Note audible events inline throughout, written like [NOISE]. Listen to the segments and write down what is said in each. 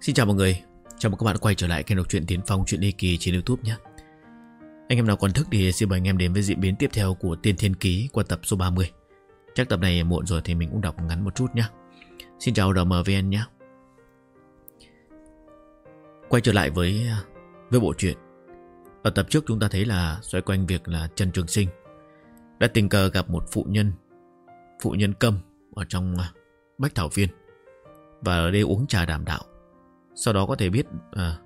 Xin chào mọi người, chào mừng các bạn quay trở lại kênh đọc truyện Tiến Phong truyện ly kỳ trên YouTube nhé. Anh em nào còn thức thì xin mời anh em đến với diễn biến tiếp theo của Tiên Thiên Ký qua tập số 30. Chắc tập này muộn rồi thì mình cũng đọc ngắn một chút nhé. Xin chào RMVN nhé. Quay trở lại với với bộ truyện. Ở tập trước chúng ta thấy là xoay quanh việc là Trần Trường Sinh đã tình cờ gặp một phụ nhân, phụ nhân câm ở trong à, Bách Thảo Viên và ở đây uống trà đàm đạo. Sau đó có thể biết à,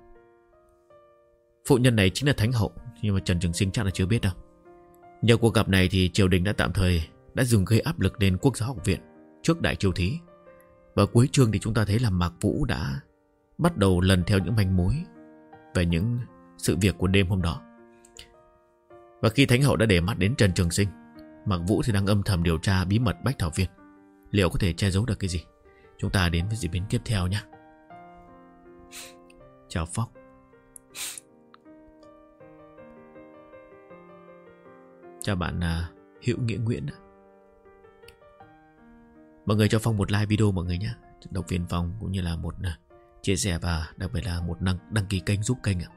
Phụ nhân này chính là Thánh Hậu. Nhưng mà Trần Trường Sinh chắc là chưa biết đâu. Nhờ cuộc gặp này thì triều đình đã tạm thời Đã dừng gây áp lực lên quốc giáo học viện Trước đại triều thí. Và cuối chương thì chúng ta thấy là Mạc Vũ đã Bắt đầu lần theo những manh mối Về những sự việc của đêm hôm đó. Và khi Thánh Hậu đã để mắt đến Trần Trường Sinh Mạc Vũ thì đang âm thầm điều tra bí mật Bách Thảo Viên. Liệu có thể che giấu được cái gì? Chúng ta đến với diễn biến tiếp theo nhé. Chào Phóc Chào bạn à, Hữu Nghĩa Nguyễn Mọi người cho Phong một like video mọi người nhé. Đọc viên Phong cũng như là một à, chia sẻ và đặc biệt là một đăng, đăng ký kênh giúp kênh ạ.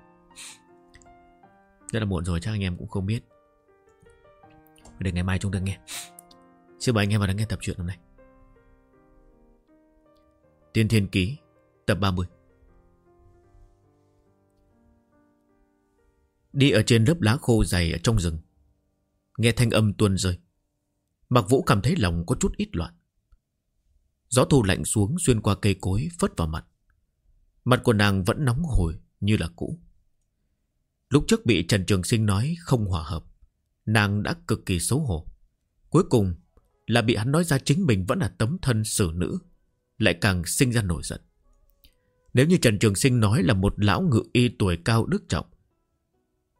Rất là muộn rồi chắc anh em cũng không biết. Để ngày mai chúng ta nghe. Xin mời anh em vào lắng nghe tập truyện hôm nay. Tiên Thiên Ký Tập 30 Đi ở trên lớp lá khô dày ở trong rừng. Nghe thanh âm tuôn rơi. Mặc vũ cảm thấy lòng có chút ít loạn. Gió thu lạnh xuống xuyên qua cây cối phất vào mặt. Mặt của nàng vẫn nóng hổi như là cũ. Lúc trước bị Trần Trường Sinh nói không hòa hợp, Nàng đã cực kỳ xấu hổ. Cuối cùng là bị hắn nói ra chính mình vẫn là tấm thân xử nữ, Lại càng sinh ra nổi giận. Nếu như Trần Trường Sinh nói là một lão ngự y tuổi cao đức trọng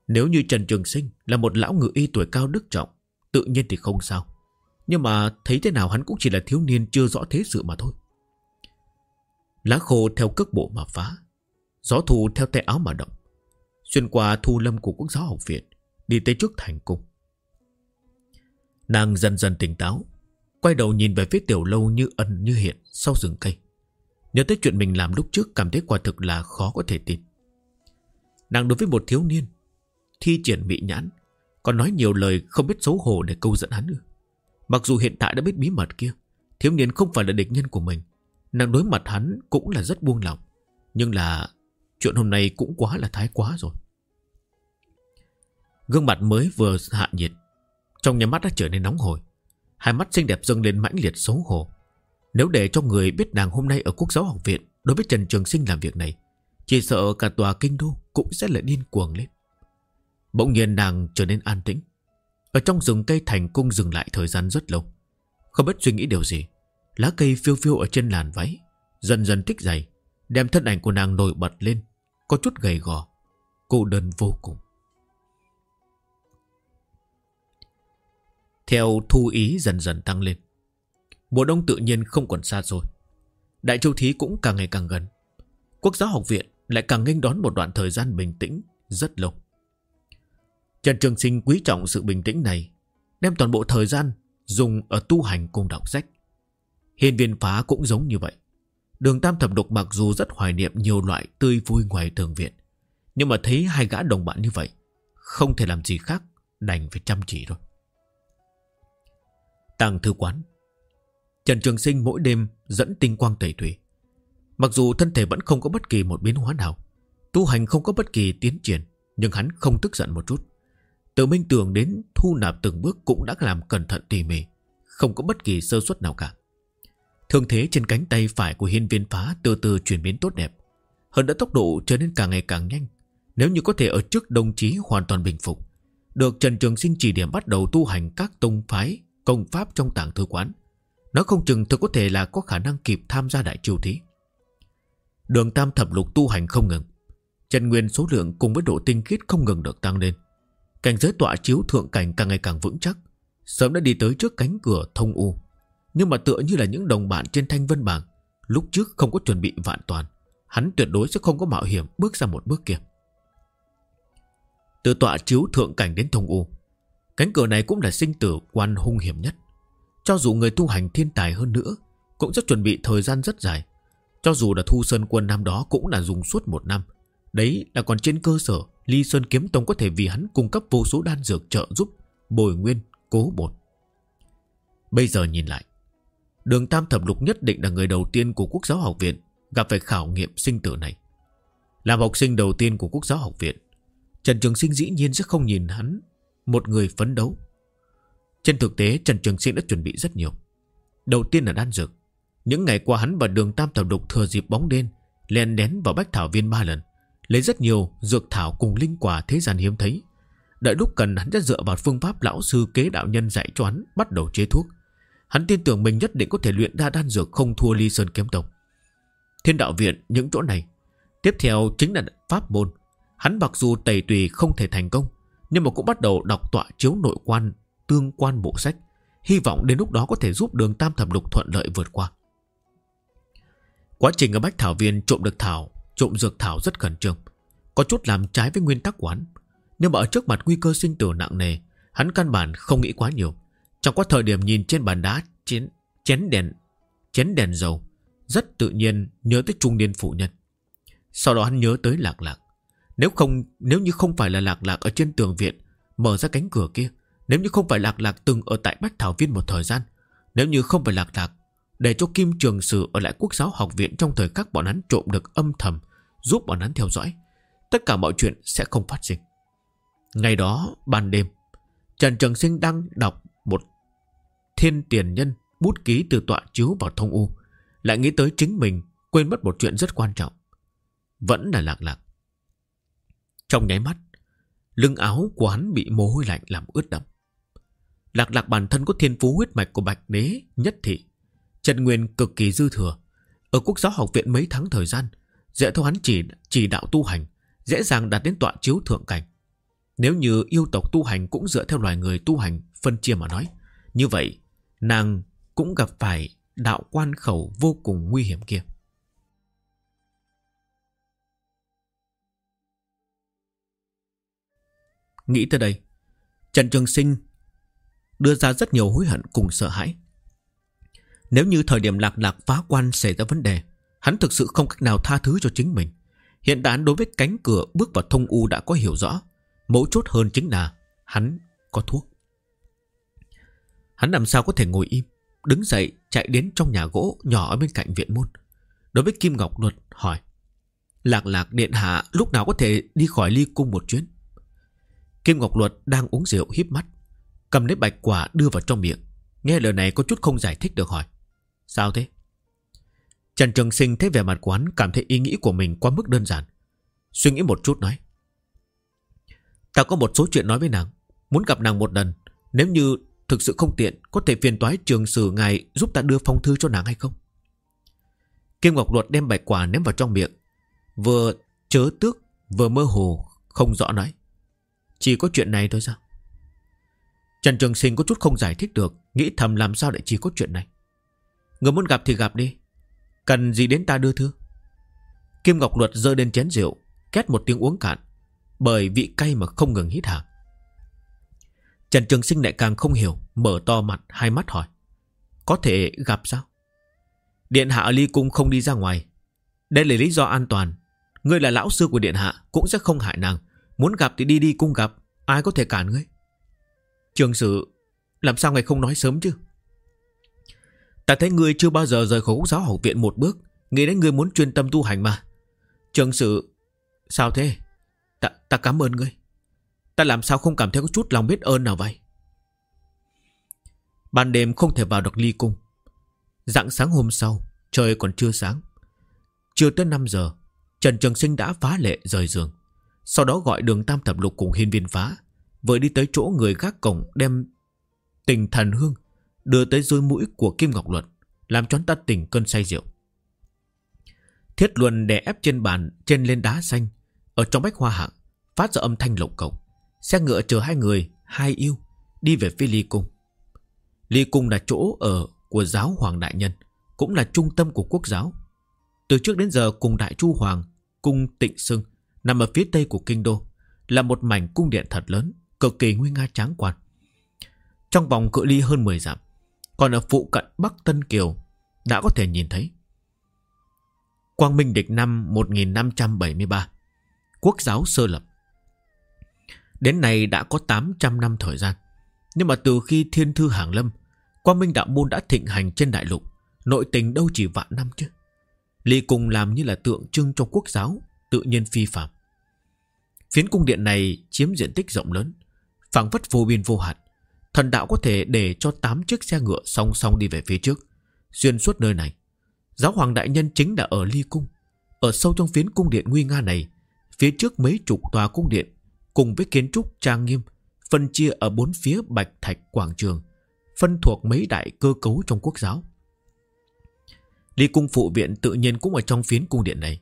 nếu như Trần Trường Sinh là một lão ngự y tuổi cao đức trọng, tự nhiên thì không sao. Nhưng mà thấy thế nào hắn cũng chỉ là thiếu niên chưa rõ thế sự mà thôi. Lá khô theo cước bộ mà phá, gió thu theo tay áo mà động. Xuyên qua thu lâm của quốc giáo học viện, đi tới trước thành cung. Nàng dần dần tỉnh táo, quay đầu nhìn về phía tiểu lâu như ẩn như hiện sau rừng cây. Nhớ tới chuyện mình làm lúc trước cảm thấy quả thực là khó có thể tin. Nàng đối với một thiếu niên thi triển bị nhãn, còn nói nhiều lời không biết xấu hổ để câu dẫn hắn nữa. Mặc dù hiện tại đã biết bí mật kia, thiếu niên không phải là địch nhân của mình, nàng đối mặt hắn cũng là rất buông lòng. Nhưng là chuyện hôm nay cũng quá là thái quá rồi. Gương mặt mới vừa hạ nhiệt, trong nhà mắt đã trở nên nóng hổi. Hai mắt xinh đẹp dâng lên mãnh liệt xấu hổ. Nếu để cho người biết nàng hôm nay ở quốc giáo học viện đối với Trần Trường Sinh làm việc này, chỉ sợ cả tòa kinh đô cũng sẽ lại điên cuồng lên. Bỗng nhiên nàng trở nên an tĩnh. Ở trong rừng cây thành cung dừng lại thời gian rất lâu. Không biết suy nghĩ điều gì, Lá cây phiêu phiêu ở trên làn váy, Dần dần thích dày, Đem thân ảnh của nàng nổi bật lên, Có chút gầy gò, Cô đơn vô cùng. Theo thu ý dần dần tăng lên, Mùa đông tự nhiên không còn xa rồi Đại châu thí cũng càng ngày càng gần. Quốc giáo học viện lại càng nghênh đón một đoạn thời gian bình tĩnh rất lâu. Trần Trường Sinh quý trọng sự bình tĩnh này, đem toàn bộ thời gian dùng ở tu hành cùng đọc sách. Hiên viên phá cũng giống như vậy. Đường Tam Thập độc mặc dù rất hoài niệm nhiều loại tươi vui ngoài thường viện, nhưng mà thấy hai gã đồng bạn như vậy, không thể làm gì khác, đành phải chăm chỉ rồi. Tàng thư quán Trần Trường Sinh mỗi đêm dẫn tinh quang tẩy thủy. Mặc dù thân thể vẫn không có bất kỳ một biến hóa nào, tu hành không có bất kỳ tiến triển, nhưng hắn không tức giận một chút. Từ minh tường đến thu nạp từng bước cũng đã làm cẩn thận tỉ mỉ, không có bất kỳ sơ suất nào cả. Thương thế trên cánh tay phải của hiên viên phá từ từ chuyển biến tốt đẹp. Hơn đã tốc độ trở nên càng ngày càng nhanh. Nếu như có thể ở trước đồng chí hoàn toàn bình phục, được Trần Trường Sinh chỉ điểm bắt đầu tu hành các tông phái, công pháp trong tảng thư quán. Nó không chừng thực có thể là có khả năng kịp tham gia đại triều thí. Đường tam thập lục tu hành không ngừng. Trần nguyên số lượng cùng với độ tinh khiết không ngừng được tăng lên. Cảnh giới tọa chiếu thượng cảnh càng ngày càng vững chắc. Sớm đã đi tới trước cánh cửa thông u. Nhưng mà tựa như là những đồng bạn trên thanh vân bảng Lúc trước không có chuẩn bị vạn toàn. Hắn tuyệt đối sẽ không có mạo hiểm bước ra một bước kia. Từ tọa chiếu thượng cảnh đến thông u, Cánh cửa này cũng là sinh tử quan hung hiểm nhất. Cho dù người tu hành thiên tài hơn nữa, Cũng rất chuẩn bị thời gian rất dài. Cho dù là thu sơn quân năm đó cũng là dùng suốt một năm. Đấy là còn trên cơ sở Ly Sơn Kiếm Tông có thể vì hắn cung cấp vô số đan dược trợ giúp Bồi nguyên, cố bột Bây giờ nhìn lại Đường Tam Thập Lục nhất định là người đầu tiên của Quốc giáo học viện Gặp phải khảo nghiệm sinh tử này. Làm học sinh đầu tiên của Quốc giáo học viện Trần Trường Sinh dĩ nhiên sẽ không nhìn hắn Một người phấn đấu. Trên thực tế Trần Trường Sinh đã chuẩn bị rất nhiều. Đầu tiên là đan dược. Những ngày qua hắn và đường Tam Thập Lục thừa dịp bóng đêm Len đén vào bách thảo viên ba lần. Lấy rất nhiều dược thảo cùng linh quả thế gian hiếm thấy. Đợi lúc cần, hắn đã dựa vào phương pháp lão sư kế đạo nhân dạy cho hắn Bắt đầu chế thuốc. Hắn tin tưởng mình nhất định có thể luyện đa đan dược không thua ly sơn kiếm tộc. Thiên đạo viện, những chỗ này. Tiếp theo chính là pháp môn. Hắn mặc dù tẩy tùy không thể thành công, Nhưng mà cũng bắt đầu đọc tọa chiếu nội quan, Tương quan bộ sách. Hy vọng đến lúc đó có thể giúp đường tam thập lục thuận lợi vượt qua. Quá trình ở Bách Thảo Viên trộm được thảo Trộm dược thảo rất khẩn trương. Có chút làm trái với nguyên tắc quán Nhưng mà ở trước mặt nguy cơ sinh tử nặng nề Hắn căn bản không nghĩ quá nhiều. Trong quá thời điểm nhìn trên bàn đá chén, chén đèn chén đèn dầu Rất tự nhiên nhớ tới trung niên phụ nhân. Sau đó hắn nhớ tới lạc lạc. Nếu không nếu như không phải là lạc lạc Ở trên tường viện Mở ra cánh cửa kia Nếu như không phải lạc lạc từng ở tại Bách Thảo Viên một thời gian Nếu như không phải lạc lạc Để cho Kim Trường Sử ở lại quốc giáo học viện Trong thời khắc bọn hắn trộm được âm thầm Giúp bọn hắn theo dõi. Tất cả mọi chuyện sẽ không phát sinh. Ngày đó, ban đêm, Trần Trường Sinh đang đọc một thiên tiền nhân bút ký từ tọa chiếu vào thông u, Lại nghĩ tới chính mình, Quên mất một chuyện rất quan trọng. Vẫn là lạc lạc Trong nháy mắt, Lưng áo của hắn bị mồ hôi lạnh làm ướt đẫm. Lạc lạc bản thân có thiên phú huyết mạch của bạch đế Nhất thị Trần Nguyên cực kỳ dư thừa. Ở quốc giáo học viện mấy tháng thời gian Dễ theo hắn chỉ chỉ đạo tu hành, Dễ dàng đạt đến tọa chiếu thượng cảnh. Nếu như yêu tộc tu hành Cũng dựa theo loài người tu hành, Phân chia mà nói, Như vậy, nàng cũng gặp phải Đạo quan khẩu vô cùng nguy hiểm kia. Nghĩ tới đây, Trần Trường Sinh Đưa ra rất nhiều hối hận cùng sợ hãi. Nếu như thời điểm lạc lạc phá quan xảy ra vấn đề Hắn thực sự không cách nào tha thứ cho chính mình. Hiện tại đối với cánh cửa bước vào thông u đã có hiểu rõ. Mấu chốt hơn chính là Hắn có thuốc. Hắn làm sao có thể ngồi im, Đứng dậy chạy đến trong nhà gỗ Nhỏ ở bên cạnh viện môn. Đối với Kim Ngọc Luật hỏi, Lạc lạc, điện hạ lúc nào có thể đi khỏi ly cung một chuyến? Kim Ngọc Luật đang uống rượu híp mắt, Cầm lấy bạch quả đưa vào trong miệng, Nghe lời này có chút không giải thích được hỏi, Sao thế? Trần Trường Sinh thấy vẻ mặt quán Cảm thấy ý nghĩ của mình quá mức đơn giản. Suy nghĩ một chút nói. Ta có một số chuyện nói với nàng, Muốn gặp nàng một lần. Nếu như thực sự không tiện, Có thể phiền toái trường sử ngài Giúp ta đưa phong thư cho nàng hay không? Kim Ngọc Luật đem bạch quả ném vào trong miệng. Vừa chớ tước, Vừa mơ hồ, không rõ nói. Chỉ có chuyện này thôi sao? Trần Trường Sinh có chút không giải thích được, Nghĩ thầm làm sao lại chỉ có chuyện này. Người muốn gặp thì gặp đi Cần gì đến ta đưa thư Kim Ngọc Luật rơi lên chén rượu, Két một tiếng uống cạn, Bởi vị cay mà không ngừng hít hà. Trần Trường Sinh lại càng không hiểu, Mở to mặt, hai mắt hỏi, Có thể gặp sao? Điện hạ ở ly cung không đi ra ngoài. Đây là lý do an toàn. Ngươi là lão sư của điện hạ, Cũng sẽ không hại nàng. Muốn gặp thì đi đi cung gặp, Ai có thể cản ngươi? Trường sử Làm sao ngài không nói sớm chứ? Ta thấy ngươi chưa bao giờ rời khỏi quốc giáo học viện một bước. Nghĩ đến ngươi muốn chuyên tâm tu hành mà. Trường sự Sao thế? Ta, ta cảm ơn ngươi. Ta làm sao không cảm thấy có chút lòng biết ơn nào vậy? Ban đêm không thể vào được ly cung. Dạng sáng hôm sau Trời còn chưa sáng. Chưa tới 5 giờ Trần Trường Sinh đã phá lệ rời giường. Sau đó gọi đường Tam Thập Lục cùng hiên viên phá Vừa đi tới chỗ người gác cổng đem tình thần hương Đưa tới dôi mũi của Kim Ngọc Luật, Làm cho ta tỉnh cơn say rượu. Thiết luân đè ép trên bàn, Trên lên đá xanh, Ở trong bách hoa hạng, Phát ra âm thanh lộng cộng. Xe ngựa chờ hai người, Hai yêu, Đi về phía ly cung. Ly cung là chỗ ở của giáo hoàng đại nhân, Cũng là trung tâm của quốc giáo. Từ trước đến giờ cùng đại chu hoàng, Cung tịnh sưng Nằm ở phía tây của kinh đô, Là một mảnh cung điện thật lớn, Cực kỳ nguy nga tráng quan. Trong vòng cự ly hơn 10 dặm còn ở phụ cận Bắc Tân Kiều, Đã có thể nhìn thấy. Quang Minh địch năm 1573 Quốc giáo sơ lập. Đến nay đã có 800 năm thời gian. Nhưng mà từ khi thiên thư hàng lâm, Quang Minh đạo môn đã thịnh hành trên đại lục, Nội tình đâu chỉ vạn năm chứ. Ly cùng làm như là tượng trưng cho quốc giáo, Tự nhiên phi phạm. Phiến cung điện này chiếm diện tích rộng lớn phẳng vất vô biên vô hạn. Thần đạo có thể để cho 8 chiếc xe ngựa song song đi về phía trước. Xuyên suốt nơi này, Giáo hoàng đại nhân chính là ở ly cung. Ở sâu trong phiến cung điện nguy nga này, Phía trước mấy chục tòa cung điện Cùng với kiến trúc trang nghiêm, Phân chia ở bốn phía bạch thạch quảng trường, Phân thuộc mấy đại cơ cấu trong quốc giáo. Ly cung phụ viện tự nhiên cũng ở trong phiến cung điện này.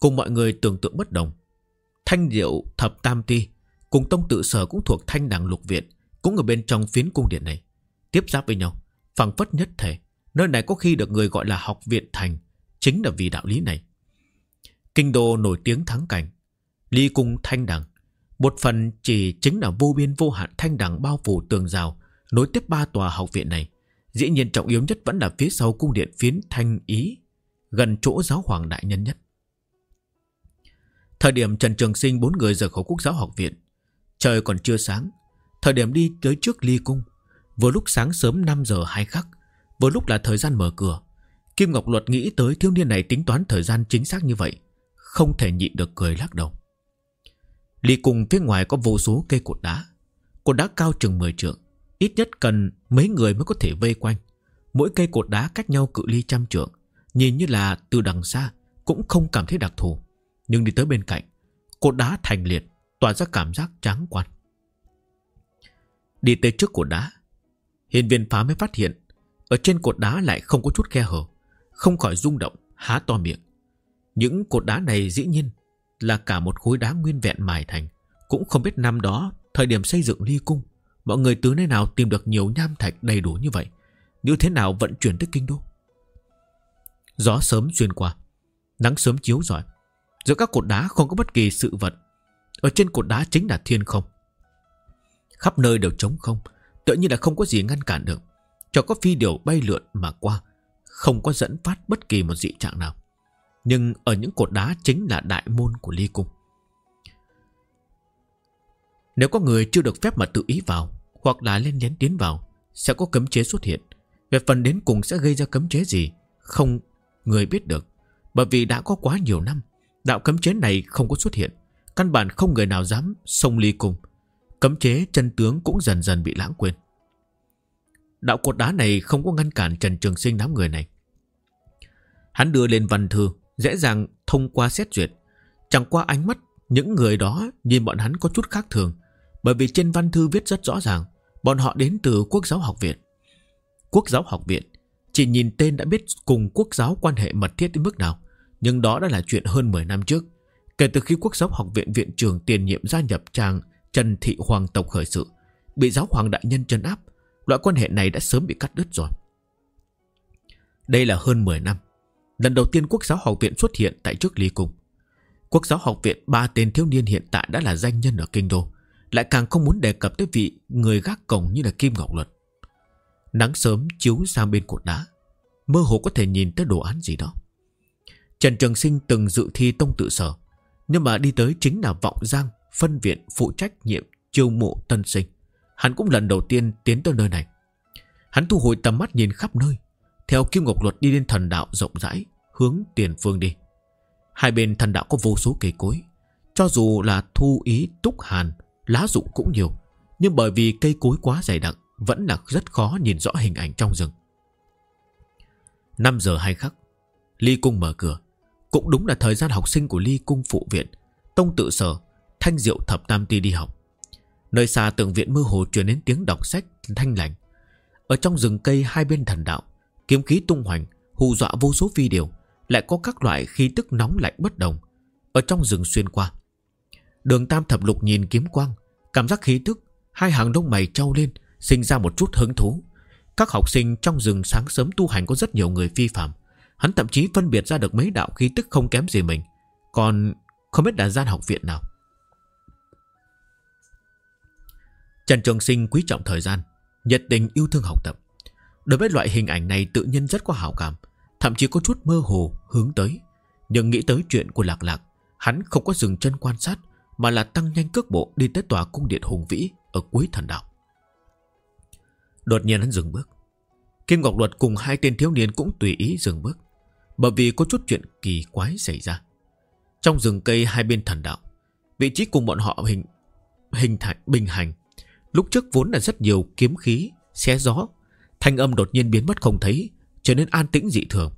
Cùng mọi người tưởng tượng bất đồng. Thanh diệu thập tam ti Cùng tông tự sở cũng thuộc thanh đẳng lục viện. Cũng ở bên trong phiến cung điện này. Tiếp giáp với nhau, phẳng phất nhất thể. Nơi này có khi được người gọi là học viện thành. Chính là vì đạo lý này. Kinh đô nổi tiếng thắng cảnh. Ly cung thanh đẳng. Một phần chỉ chính là vô biên vô hạn thanh đẳng bao phủ tường rào, Nối tiếp ba tòa học viện này. Dĩ nhiên trọng yếu nhất vẫn là phía sau cung điện phiến thanh ý, Gần chỗ giáo hoàng đại nhân nhất. Thời điểm Trần Trường Sinh bốn người rời khỏi quốc giáo học viện, Trời còn chưa sáng. Thời điểm đi tới trước ly cung, Vừa lúc sáng sớm 5 giờ hai khắc, Vừa lúc là thời gian mở cửa, Kim Ngọc Luật nghĩ tới thiếu niên này tính toán thời gian chính xác như vậy, Không thể nhịn được cười lắc đầu. Ly cung phía ngoài có vô số cây cột đá Cột đá cao chừng 10 trượng, Ít nhất cần mấy người mới có thể vây quanh. Mỗi cây cột đá cách nhau cự ly trăm trượng, Nhìn như là từ đằng xa Cũng không cảm thấy đặc thù. Nhưng đi tới bên cạnh, Cột đá thành liệt, Tỏa ra cảm giác tráng quan. Đi tới trước cột đá. Hiền viên phá mới phát hiện, Ở trên cột đá lại không có chút khe hở, Không khỏi rung động, Há to miệng. Những cột đá này dĩ nhiên Là cả một khối đá nguyên vẹn mài thành. Cũng không biết năm đó, Thời điểm xây dựng ly cung, Mọi người từ nơi nào tìm được nhiều nham thạch đầy đủ như vậy? Như thế nào vận chuyển tới kinh đô? Gió sớm xuyên qua, Nắng sớm chiếu rọi. Giữa các cột đá không có bất kỳ sự vật. Ở trên cột đá chính là thiên không. Khắp nơi đều trống không tự nhiên là không có gì ngăn cản được. Cho có phi điều bay lượn mà qua, Không có dẫn phát bất kỳ một dị trạng nào. Nhưng ở những cột đá chính là đại môn của ly cung. Nếu có người chưa được phép mà tự ý vào, Hoặc là lên lén tiến vào, Sẽ có cấm chế xuất hiện. Về phần đến cùng sẽ gây ra cấm chế gì, Không người biết được. Bởi vì đã có quá nhiều năm, Đạo cấm chế này không có xuất hiện. Căn bản không người nào dám xông ly cung. Cấm chế chân tướng cũng dần dần bị lãng quên. Đạo cột đá này không có ngăn cản Trần Trường Sinh đám người này. Hắn đưa lên văn thư, Dễ dàng thông qua xét duyệt. Chẳng qua ánh mắt Những người đó nhìn bọn hắn có chút khác thường, Bởi vì trên văn thư viết rất rõ ràng, Bọn họ đến từ quốc giáo học viện. Quốc giáo học viện, Chỉ nhìn tên đã biết cùng quốc giáo quan hệ mật thiết đến mức nào, Nhưng đó đã là chuyện hơn 10 năm trước. Kể từ khi quốc giáo học viện viện trưởng tiền nhiệm gia nhập trang Trần Thị Hoàng tộc khởi sự. Bị giáo hoàng đại nhân chân áp, Loại quan hệ này đã sớm bị cắt đứt rồi. Đây là hơn 10 năm, Lần đầu tiên quốc giáo học viện xuất hiện Tại trước ly cung. Quốc giáo học viện ba tên thiếu niên hiện tại đã là danh nhân ở Kinh Đô, Lại càng không muốn đề cập tới vị Người gác cổng như là Kim Ngọc Luật. Nắng sớm chiếu sang bên cột đá, Mơ hồ có thể nhìn tới đồ án gì đó. Trần Trường Sinh từng dự thi tông tự sở, Nhưng mà đi tới chính là Vọng Giang phân viện phụ trách nhiệm chiêu mộ tân sinh. Hắn cũng lần đầu tiên tiến tới nơi này. Hắn thu hồi tầm mắt nhìn khắp nơi, theo Kim Ngọc Luật đi lên thần đạo rộng rãi, hướng tiền phương đi. Hai bên thần đạo có vô số cây cối, cho dù là thu ý túc hàn, lá rụng cũng nhiều, nhưng bởi vì cây cối quá dày đặc, vẫn là rất khó nhìn rõ hình ảnh trong rừng. 5 giờ hai khắc, Ly Cung mở cửa. Cũng đúng là thời gian học sinh của Ly Cung phụ viện, tông tự sở Thanh Diệu Thập Tam Ti đi học. Nơi xa tượng viện mơ hồ truyền đến tiếng đọc sách thanh lành. Ở trong rừng cây hai bên thần đạo, Kiếm khí tung hoành, Hù dọa vô số phi điều Lại có các loại khí tức nóng lạnh bất đồng. Ở trong rừng xuyên qua, Đường Tam Thập Lục nhìn kiếm quang, Cảm giác khí tức, Hai hàng đông mày trao lên, Sinh ra một chút hứng thú. Các học sinh trong rừng sáng sớm tu hành có rất nhiều người phi phạm. Hắn thậm chí phân biệt ra được mấy đạo khí tức không kém gì mình. Còn không biết là gian học viện nào. Trần Trường Sinh quý trọng thời gian, nhiệt tình yêu thương học tập. Đối với loại hình ảnh này tự nhiên rất có hảo cảm, thậm chí có chút mơ hồ hướng tới. Nhưng nghĩ tới chuyện của Lạc Lạc Hắn không có dừng chân quan sát Mà là tăng nhanh cước bộ đi tới tòa cung điện hùng vĩ Ở cuối thần đạo Đột nhiên hắn dừng bước Kim Ngọc Luật cùng hai tên thiếu niên cũng tùy ý dừng bước Bởi vì có chút chuyện kỳ quái xảy ra Trong rừng cây hai bên thần đạo Vị trí cùng bọn họ hình hình thành bình hành Lúc trước vốn là rất nhiều kiếm khí, Xé gió, Thanh âm đột nhiên biến mất không thấy, Trở nên an tĩnh dị thường.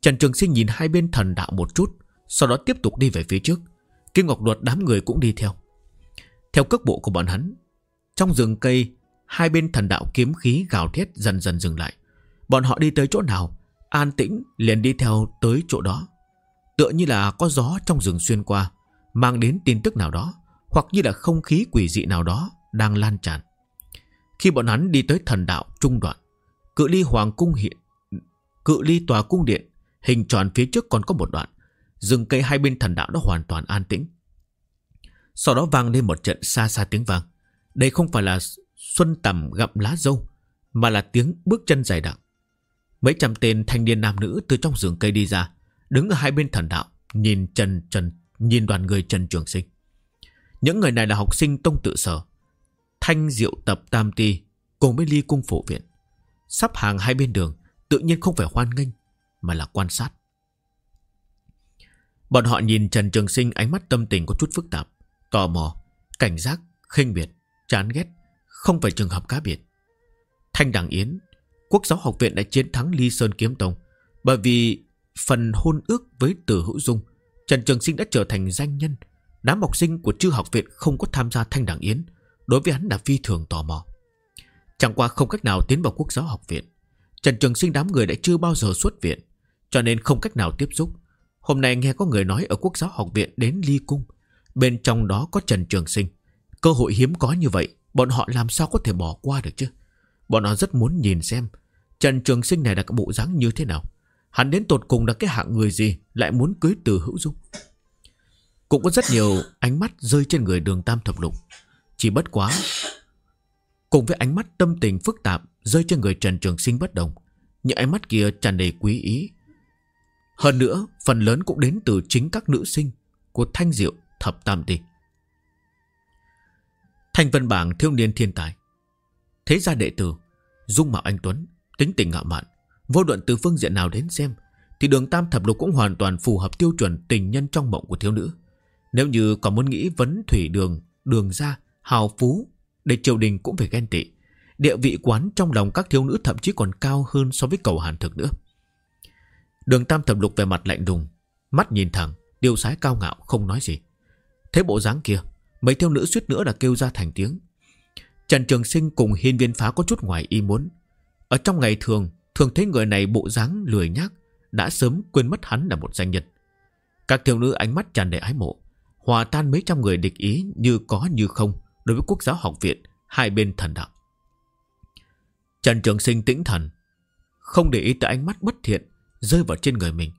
Trần Trường Sinh nhìn hai bên thần đạo một chút, Sau đó tiếp tục đi về phía trước. Kim Ngọc Luật đám người cũng đi theo. Theo cước bộ của bọn hắn, Trong rừng cây, Hai bên thần đạo kiếm khí gào thét dần dần dừng lại. Bọn họ đi tới chỗ nào, An tĩnh, liền đi theo tới chỗ đó. Tựa như là có gió trong rừng xuyên qua, Mang đến tin tức nào đó, Hoặc như là không khí quỷ dị nào đó. Đang lan tràn. Khi bọn hắn đi tới thần đạo trung đoạn, Cự ly hoàng cung hiện, Cự ly tòa cung điện, Hình tròn phía trước còn có một đoạn, Rừng cây hai bên thần đạo đã hoàn toàn an tĩnh. Sau đó vang lên một trận xa xa tiếng vang. Đây không phải là xuân tầm gặm lá dâu, Mà là tiếng bước chân dài đặc. Mấy trăm tên thanh niên nam nữ Từ trong rừng cây đi ra, Đứng ở hai bên thần đạo, Nhìn Trần Trần, Nhìn đoàn người Trần Trường Sinh. Những người này là học sinh tông tự sở Thanh, diệu tập, tam ti Cùng với ly cung phổ viện. Sắp hàng hai bên đường, Tự nhiên không phải hoan nghênh, Mà là quan sát. Bọn họ nhìn Trần Trường Sinh ánh mắt tâm tình có chút phức tạp, Tò mò, Cảnh giác, khinh biệt Chán ghét, Không phải trường hợp cá biệt. Thanh Đằng Yến, Quốc giáo học viện đã chiến thắng Ly Sơn Kiếm Tông, Bởi vì phần hôn ước với Tử Hữu Dung, Trần Trường Sinh đã trở thành danh nhân, Đám học sinh của chư học viện không có tham gia Thanh Đằng Yến Đối với hắn là phi thường tò mò. Chẳng qua không cách nào tiến vào quốc giáo học viện. Trần Trường Sinh đám người đã chưa bao giờ xuất viện, Cho nên không cách nào tiếp xúc. Hôm nay nghe có người nói ở quốc giáo học viện đến ly cung, Bên trong đó có Trần Trường Sinh. Cơ hội hiếm có như vậy, Bọn họ làm sao có thể bỏ qua được chứ? Bọn họ rất muốn nhìn xem Trần Trường Sinh này là cái bộ dáng như thế nào. Hắn đến tột cùng là cái hạng người gì, Lại muốn cưới từ hữu dung? Cũng có rất nhiều ánh mắt rơi trên người đường Tam Thập Lục. Chỉ bất quá Cùng với ánh mắt tâm tình phức tạp Rơi trên người Trần Trường Sinh bất đồng Những ánh mắt kia tràn đầy quý ý. Hơn nữa Phần lớn cũng đến từ chính các nữ sinh Của Thanh Diệu Thập Tam Tỷ Thanh Vân Bảng thiếu niên thiên tài. Thế gia đệ tử Dung mạo anh Tuấn Tính tình ngạo mạn Vô luận từ phương diện nào đến xem Thì đường Tam Thập Lục cũng hoàn toàn phù hợp tiêu chuẩn tình nhân trong mộng của thiếu nữ. Nếu như còn muốn nghĩ vấn thủy đường Đường ra, hào phú, Để triều đình cũng phải ghen tị. Địa vị quán trong lòng các thiếu nữ thậm chí còn cao hơn so với cầu hàn thực nữa. Đường Tam Thập Lục về mặt lạnh đùng Mắt nhìn thẳng tiêu sái cao ngạo, không nói gì. Thế bộ dáng kia, Mấy thiếu nữ suýt nữa đã kêu ra thành tiếng. Trần Trường Sinh cùng hiên viên phá có chút ngoài ý muốn. Ở trong ngày thường Thường thấy người này bộ dáng lười nhác, Đã sớm quên mất hắn là một danh nhân. Các thiếu nữ ánh mắt tràn đầy ái mộ, Hòa tan mấy trăm người địch ý Như có như không. Đối với quốc giáo học viện Hai bên thần đạo Trần Trường Sinh tĩnh thần Không để ý tới ánh mắt bất thiện Rơi vào trên người mình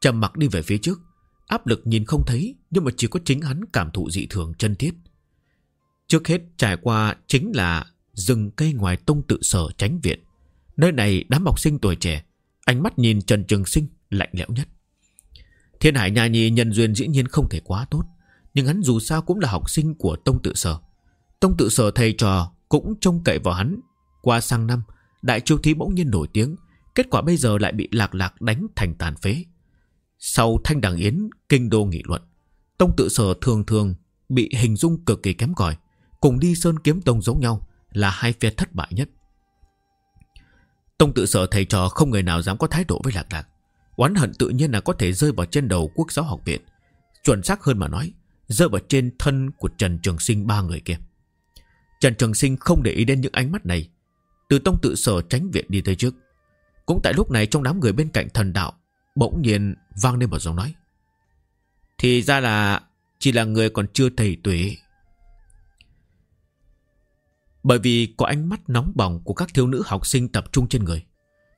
trầm mặc đi về phía trước Áp lực nhìn không thấy Nhưng mà chỉ có chính hắn cảm thụ dị thường chân thiết Trước hết trải qua chính là rừng cây ngoài tông tự sở tránh viện. Nơi này đám học sinh tuổi trẻ, ánh mắt nhìn Trần Trường Sinh lạnh lẽo nhất. Thiên Hải Nha nhi nhân duyên dĩ nhiên không thể quá tốt, nhưng hắn dù sao cũng là học sinh của tông tự sở. Tông tự sở thầy trò cũng trông cậy vào hắn. Qua sang năm, đại chiêu thí bỗng nhiên nổi tiếng, kết quả bây giờ lại bị lạc lạc đánh thành tàn phế. Sau thanh đằng yến, kinh đô nghị luận, tông tự sở thường thường bị hình dung cực kỳ kém cỏi cùng đi Sơn Kiếm Tông giống nhau là hai phe thất bại nhất. Tông tự sở thầy trò không người nào dám có thái độ với Lạc Lạc. Oán hận tự nhiên là có thể rơi vào trên đầu quốc giáo học viện. Chuẩn xác hơn mà nói, rơi vào trên thân của Trần Trường Sinh ba người kia. Trần Trường Sinh không để ý đến những ánh mắt này. Từ tông tự sở tránh viện đi tới trước. Cũng tại lúc này trong đám người bên cạnh thần đạo, bỗng nhiên vang lên một giọng nói. Thì ra là chỉ là người còn chưa thầy tuệ bởi vì có ánh mắt nóng bỏng của các thiếu nữ học sinh tập trung trên người.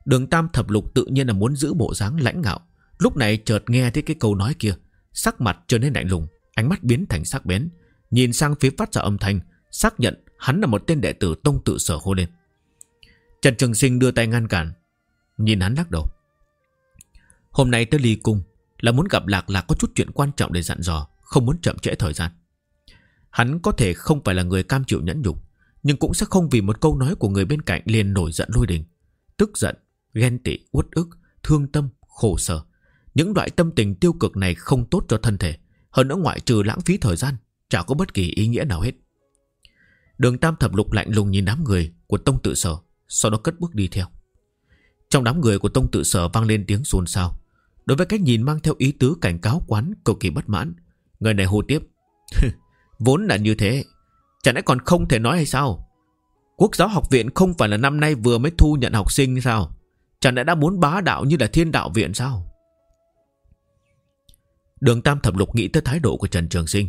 Đường Tam Thập Lục tự nhiên là muốn giữ bộ dáng lãnh ngạo. Lúc này chợt nghe thấy cái câu nói kia. Sắc mặt trở nên lạnh lùng, ánh mắt biến thành sắc bén. Nhìn sang phía phát ra âm thanh, xác nhận hắn là một tên đệ tử tông tự sở hô lên. Trần Trường Sinh đưa tay ngăn cản. Nhìn hắn lắc đầu. Hôm nay tới ly cung Là muốn gặp Lạc Lạc có chút chuyện quan trọng để dặn dò Không muốn chậm trễ thời gian Hắn có thể không phải là người cam chịu nhẫn nhục Nhưng cũng sẽ không vì một câu nói của người bên cạnh liền nổi giận lôi đình Tức giận, ghen tị, uất ức, thương tâm, khổ sở Những loại tâm tình tiêu cực này không tốt cho thân thể Hơn nữa ngoại trừ lãng phí thời gian Chả có bất kỳ ý nghĩa nào hết Đường Tam thập lục lạnh lùng nhìn đám người Của Tông Tự Sở, Sau đó cất bước đi theo. Trong đám người của Tông Tự Sở vang lên tiếng xôn xao. Đối với cách nhìn mang theo ý tứ cảnh cáo quán Cực kỳ bất mãn. Người này hô tiếp Vốn là như thế Chẳng lẽ còn không thể nói hay sao? Quốc giáo học viện không phải là năm nay vừa mới thu nhận học sinh sao? Chẳng lẽ đã muốn bá đạo như là thiên đạo viện sao? Đường Tam thập lục nghĩ tới thái độ của Trần Trường Sinh,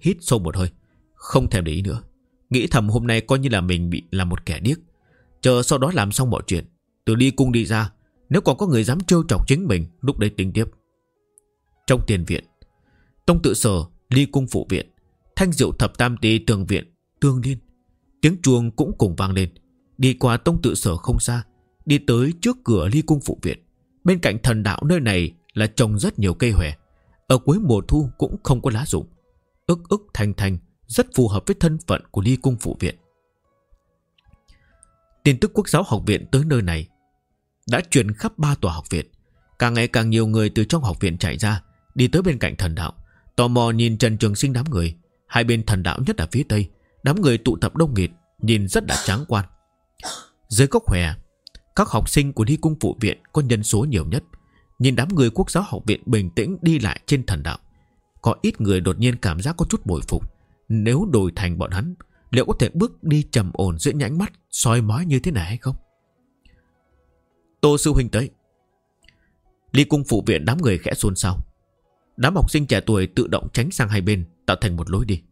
Hít sâu một hơi, Không thèm để ý nữa. Nghĩ thầm hôm nay coi như là mình bị là một kẻ điếc. Chờ sau đó làm xong mọi chuyện, Từ đi cung đi ra, Nếu còn có người dám trêu chọc chính mình, Lúc đấy tính tiếp. Trong tiền viện, Tông tự sở, Ly cung phụ viện, Thanh diệu thập tam tì tường viện, Tương liên, Tiếng chuông cũng cùng vang lên. Đi qua tông tự sở không xa, Đi tới trước cửa ly cung phụ viện. Bên cạnh thần đạo nơi này là trồng rất nhiều cây hòe. Ở cuối mùa thu cũng không có lá rụng. Ức ức thanh thanh rất phù hợp với thân phận của ly cung phụ viện. Tin tức quốc giáo học viện tới nơi này đã truyền khắp ba tòa học viện. Càng ngày càng nhiều người từ trong học viện chạy ra, đi tới bên cạnh thần đạo, tò mò nhìn Trần Trường Sinh đám người. Hai bên thần đạo nhất là phía tây, đám người tụ tập đông nghịt, nhìn rất là tráng quan. Dưới gốc hòe, các học sinh của ly cung phụ viện có nhân số nhiều nhất. Nhìn đám người quốc giáo học viện bình tĩnh đi lại trên thần đạo. Có ít người đột nhiên cảm giác có chút bồi phục nếu đổi thành bọn hắn, Liệu có thể bước đi trầm ổn giữa nhãn mắt soi mói như thế này hay không Tô sư huynh tới Ly cung phụ viện đám người khẽ xôn xao Đám học sinh trẻ tuổi tự động tránh sang hai bên, Tạo thành một lối đi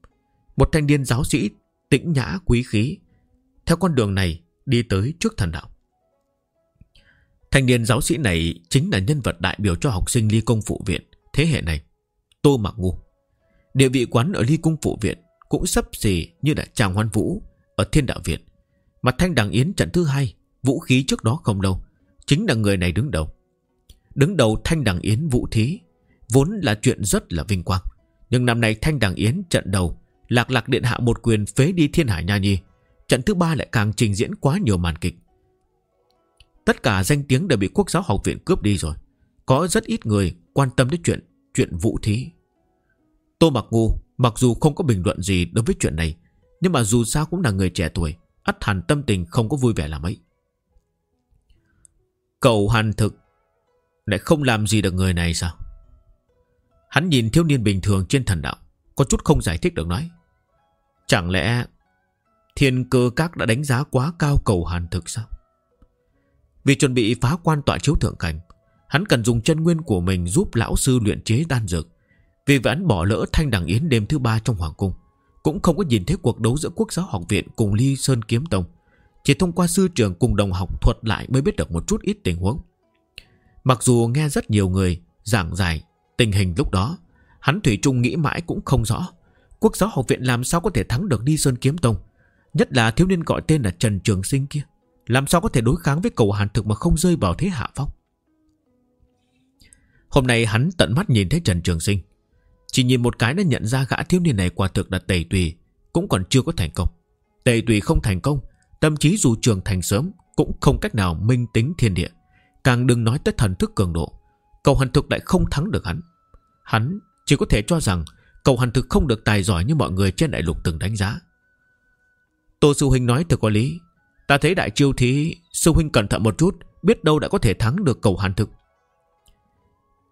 Một thanh niên giáo sĩ tĩnh nhã quý khí, Theo con đường này đi tới trước thần đạo Thanh niên giáo sĩ này chính là nhân vật đại biểu cho học sinh ly công phụ viện thế hệ này. Tô Mạc Ngu. Địa vị quán ở ly cung phụ viện cũng sắp xỉ như là chàng Hoan Vũ ở Thiên Đạo Viện. Mặt Thanh Đằng Yến trận thứ hai, vũ khí trước đó không đâu, chính là người này đứng đầu. Đứng đầu Thanh Đằng Yến vũ thí, vốn là chuyện rất là vinh quang. Nhưng năm nay Thanh Đằng Yến trận đầu, Lạc Lạc Điện Hạ một quyền phế đi Thiên Hải Nha Nhi. Trận thứ ba lại càng trình diễn quá nhiều màn kịch. Tất cả danh tiếng đều bị quốc giáo học viện cướp đi rồi. Có rất ít người quan tâm đến chuyện chuyện vũ thí. Tô Mặc Ngu mặc dù không có bình luận gì đối với chuyện này, nhưng mà dù sao cũng là người trẻ tuổi, ắt hẳn tâm tình không có vui vẻ là mấy. Cậu hàn thực lại không làm gì được người này sao? Hắn nhìn thiếu niên bình thường trên thần đạo, có chút không giải thích được nói. Chẳng lẽ thiên cơ các đã đánh giá quá cao cầu hàn thực sao? Vì chuẩn bị phá quan tọa chiếu thượng cảnh, Hắn cần dùng chân nguyên của mình giúp lão sư luyện chế đan dược vì vậy hắn bỏ lỡ thanh đằng yến đêm thứ ba trong hoàng cung. Cũng không có nhìn thấy cuộc đấu giữa quốc giáo học viện cùng ly sơn kiếm tông. Chỉ thông qua sư trưởng cùng đồng học thuật lại mới biết được một chút ít tình huống. Mặc dù nghe rất nhiều người giảng giải tình hình lúc đó, Hắn Thủy Trung nghĩ mãi cũng không rõ Quốc giáo học viện làm sao có thể thắng được Ly Sơn Kiếm Tông, Nhất là thiếu niên gọi tên là Trần Trường Sinh kia. Làm sao có thể đối kháng với cầu hàn thực mà không rơi vào thế hạ phong? Hôm nay hắn tận mắt nhìn thấy Trần Trường Sinh. Chỉ nhìn một cái đã nhận ra gã thiếu niên này quả thực là tẩy tùy Cũng còn chưa có thành công. Tẩy tùy không thành công, Tâm trí dù trường thành sớm Cũng không cách nào minh tính thiên địa. Càng đừng nói tới thần thức cường độ, Cầu hàn thực lại không thắng được hắn. Hắn chỉ có thể cho rằng Cầu hàn thực không được tài giỏi như mọi người trên đại lục từng đánh giá. Tô Sư Huynh nói thật có lý, Ta thấy đại chiêu thí, Sư Huynh cẩn thận một chút, Biết đâu đã có thể thắng được cầu hàn thực.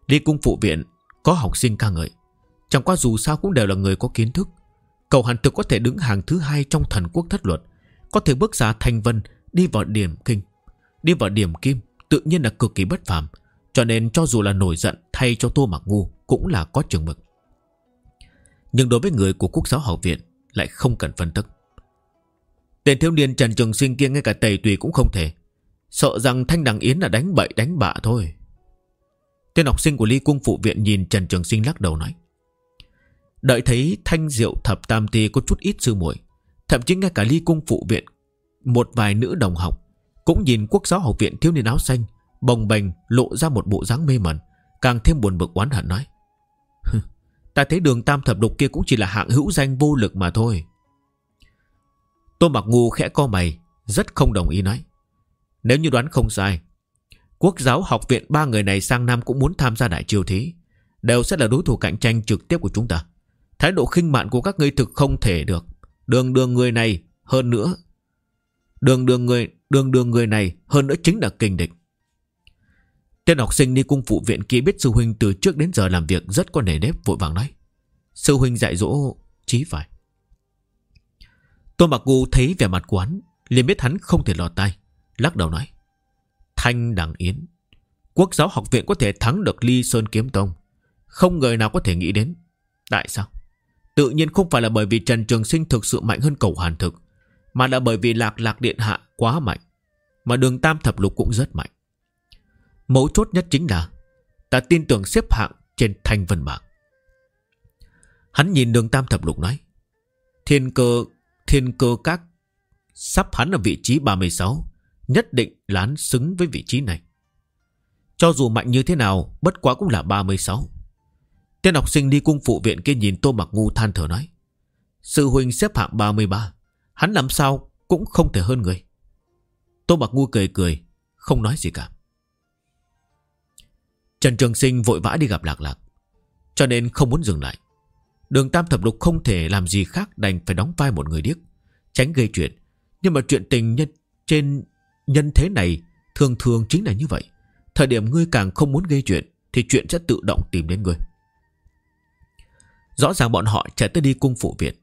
Đi cung phụ viện, Có học sinh ca ngợi. Chẳng qua dù sao cũng đều là người có kiến thức. Cầu hẳn thực có thể đứng hàng thứ hai trong thần quốc thất luật Có thể bước ra thanh vân, Đi vào điểm kinh. Đi vào điểm kim Tự nhiên là cực kỳ bất phàm, Cho nên cho dù là nổi giận thay cho tô mặc ngu Cũng là có trường mực. Nhưng đối với người của quốc giáo học viện Lại không cần phân tích Tên thiếu niên Trần Trường Sinh kia ngay cả tẩy tùy cũng không thể, Sợ rằng Thanh Đằng Yến là đánh bậy đánh bạ thôi. Tên học sinh của Ly Cung Phụ Viện nhìn Trần Trường Sinh lắc đầu nói. Đợi thấy thanh diệu thập tam ti có chút ít sư muội, Thậm chí ngay cả Ly Cung Phụ Viện, Một vài nữ đồng học, Cũng nhìn quốc giáo học viện thiếu niên áo xanh, Bồng bềnh lộ ra một bộ dáng mê mẩn, Càng thêm buồn bực oán hận nói Ta thấy đường tam thập đục kia cũng chỉ là hạng hữu danh vô lực mà thôi. Tô mặc ngu khẽ co mày, Rất không đồng ý nói, Nếu như đoán không sai, Quốc giáo học viện ba người này sang Nam cũng muốn tham gia đại triều thí, Đều sẽ là đối thủ cạnh tranh trực tiếp của chúng ta. Thái độ khinh mạn của các ngươi thực không thể được Đường đường người này hơn nữa Đường đường người Đường đường người này hơn nữa chính là kinh địch Tên học sinh đi cung phụ viện kia biết sư huynh từ trước đến giờ làm việc rất có nề nếp vội vàng nói. Sư huynh dạy dỗ chí phải. Tô bạc Gu thấy vẻ mặt của hắn, liền biết hắn không thể lọt tay, lắc đầu nói. Thanh Đằng Yến, quốc giáo học viện có thể thắng được Ly Sơn Kiếm Tông. Không người nào có thể nghĩ đến. Tại sao? Tự nhiên không phải là bởi vì Trần Trường Sinh thực sự mạnh hơn cầu hàn thực, mà là bởi vì lạc lạc điện hạ quá mạnh, mà đường tam thập lục cũng rất mạnh. Mấu chốt nhất chính là Ta tin tưởng xếp hạng trên thanh vân bảng Hắn nhìn đường tam thập lục nói Thiên cơ Thiên cơ các Sắp hắn ở vị trí 36 Nhất định là hắn xứng với vị trí này. Cho dù mạnh như thế nào Bất quá cũng là 36 Tên học sinh đi cung phụ viện kia nhìn Tô Mặc Ngu than thở nói Sư huynh xếp hạng 33 Hắn làm sao cũng không thể hơn người. Tô Mặc Ngu cười cười, Không nói gì cả. Trần Trường Sinh vội vã đi gặp Lạc Lạc, Cho nên không muốn dừng lại. Đường Tam Thập Lục không thể làm gì khác Đành phải đóng vai một người điếc, Tránh gây chuyện. Nhưng mà chuyện tình nhân, trên nhân thế này Thường thường chính là như vậy. Thời điểm ngươi càng không muốn gây chuyện, Thì chuyện sẽ tự động tìm đến ngươi. Rõ ràng bọn họ chạy tới đi cung phụ việt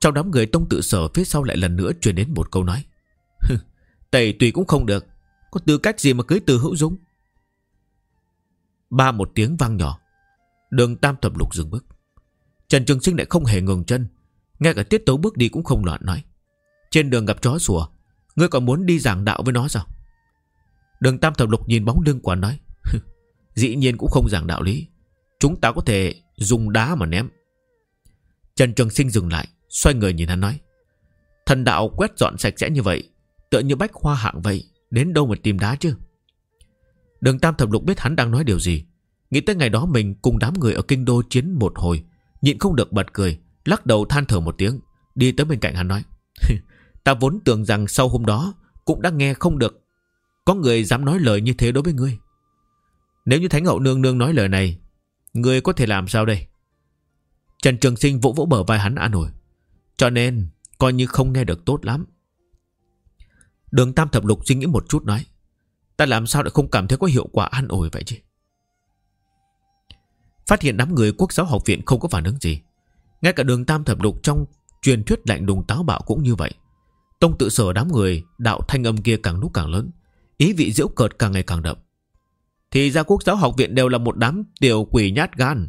Trong đám người tông tự sở Phía sau lại lần nữa truyền đến một câu nói. Tẩy tùy cũng không được. Có tư cách gì mà cưới từ hữu dũng? Ba một tiếng vang nhỏ. Đường tam thập lục dừng bước. Trần Trường Sinh lại không hề ngừng chân. Ngay cả tiết tấu bước đi cũng không loạn nói. Trên đường gặp chó sủa. Ngươi còn muốn đi giảng đạo với nó sao? Đường tam thập lục nhìn bóng lưng quả nói. Dĩ nhiên cũng không giảng đạo lý. Chúng ta có thể dùng đá mà ném. Trần Trường Sinh dừng lại, Xoay người nhìn hắn nói, Thần đạo quét dọn sạch sẽ như vậy, Tựa như bách hoa hạng vậy, Đến đâu mà tìm đá chứ? Đường Tam Thập Lục biết hắn đang nói điều gì, Nghĩ tới ngày đó mình cùng đám người ở kinh đô chiến một hồi, Nhịn không được bật cười, Lắc đầu than thở một tiếng, Đi tới bên cạnh hắn nói, [LAUGHS] Ta vốn tưởng rằng sau hôm đó Cũng đã nghe không được, Có người dám nói lời như thế đối với ngươi. Nếu như Thánh Hậu Nương Nương nói lời này, Ngươi có thể làm sao đây? Trần Trường Sinh vỗ vỗ bờ vai hắn an ủi. Cho nên, coi như không nghe được tốt lắm. Đường Tam Thập Lục suy nghĩ một chút nói, Ta làm sao lại không cảm thấy có hiệu quả an ủi vậy chứ? Phát hiện đám người quốc giáo học viện không có phản ứng gì. Ngay cả đường tam thập lục trong truyền thuyết lạnh đùng táo bạo cũng như vậy. Tông tự sở đám người, đạo thanh âm kia càng lúc càng lớn, Ý vị diễu cợt càng ngày càng đậm. Thì ra quốc giáo học viện đều là một đám tiểu quỷ nhát gan.